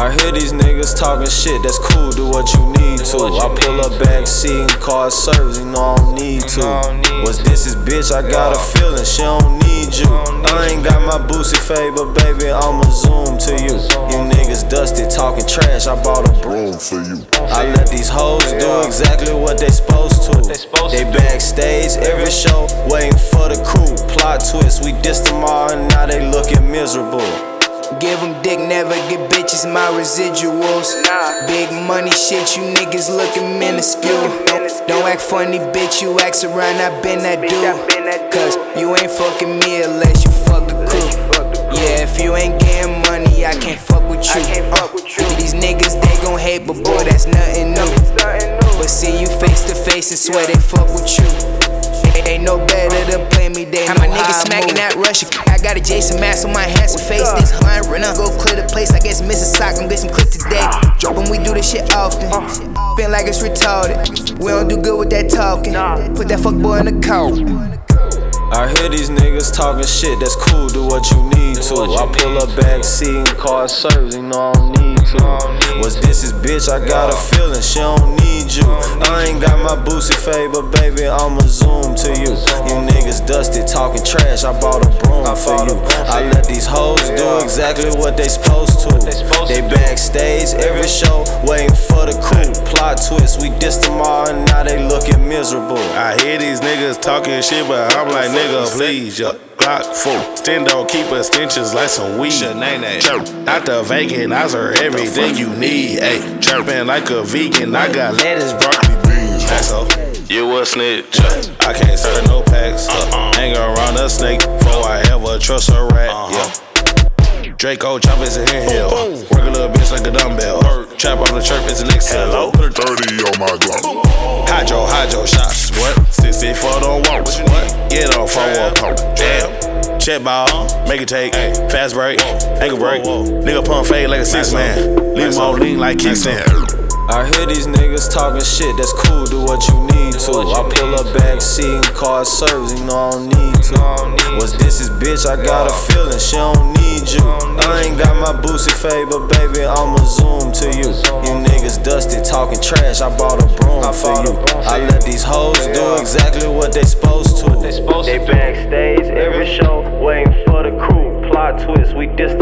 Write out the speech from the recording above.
I hear these niggas talking shit, that's cool, do what you need to. I pull up back seat and car service, you know I don't need to. What's this is bitch, I got a feeling, she don't need you. I ain't got my Boosie fade, but baby, I'ma zoom to you. You niggas dusty, talking trash, I bought a broom for you. I let these hoes do exactly what they supposed to. They backstage every show, waiting for the crew. Plot twist, we dissed them all and now they looking miserable. Give them dick, never get bitches, my residuals. Big money shit, you niggas looking minuscule. Don't, don't act funny, bitch, you act around, I been that dude. Cause you ain't fucking me unless you fuck the crew. Yeah, if you ain't getting money, I can't fuck with you. Uh, these niggas, they gon' hate, but boy, that's nothing new. But see you face to face and swear they fuck with you. Smacking move. that Russia. I got a Jason mask on my handsome face. This hunt run up, go clear the place. I guess Mrs. Sock gon' get some clip today. When we do this shit often, feel like it's retarded. We don't do good with that talking. Put that fuck boy in the coat. I hear these niggas talking shit, that's cool, do what you need to. I pull up back seat and car service, you know I don't need to. What's this is bitch, I got a feeling, she don't need you. I ain't got my Boosie fade, but baby, I'ma zoom to you. You niggas dusty, talking trash, I bought a broom for you. I let these hoes do exactly what they supposed to. They backstage every show, waiting for the crew. Plot twist, we dissed them all and now they looking miserable. I hear these niggas talking shit, but I'm like, nigga, please, yo. Glock 4, stendo, keep extensions like some weed. Chirp, Out the vacant, I serve everything you need. Ayy, chirping like a vegan, I got lettuce, broccoli, beans. That's all. You a snitch. I can't serve no packs. Uh, hang around a snake before I ever trust a rat. Uh-huh. Yeah. Draco chop is in here. Work a little bitch like a dumbbell. Trap on the chirp is an Excel. Put a 30 on my Glock. Hydro, hydro shots. What? 60 for the walk. What? Get off for one pump. Damn. Check ball, make it take, fast break, ankle break. Nigga pump fade like a six man. Leave him on lean like kickstand. I hear these niggas talking shit, that's cool, do what you need to. I pull up backseat and car service, you know I don't need to. What's this is bitch, I got a feeling, she don't need you. I ain't got my boosted favor, baby, I'ma zoom to you. You niggas dusty, talking trash, I bought a broom for you. I let these hoes do exactly what they supposed to. They backstage every show, waiting for the crew. Plot twist, we dissed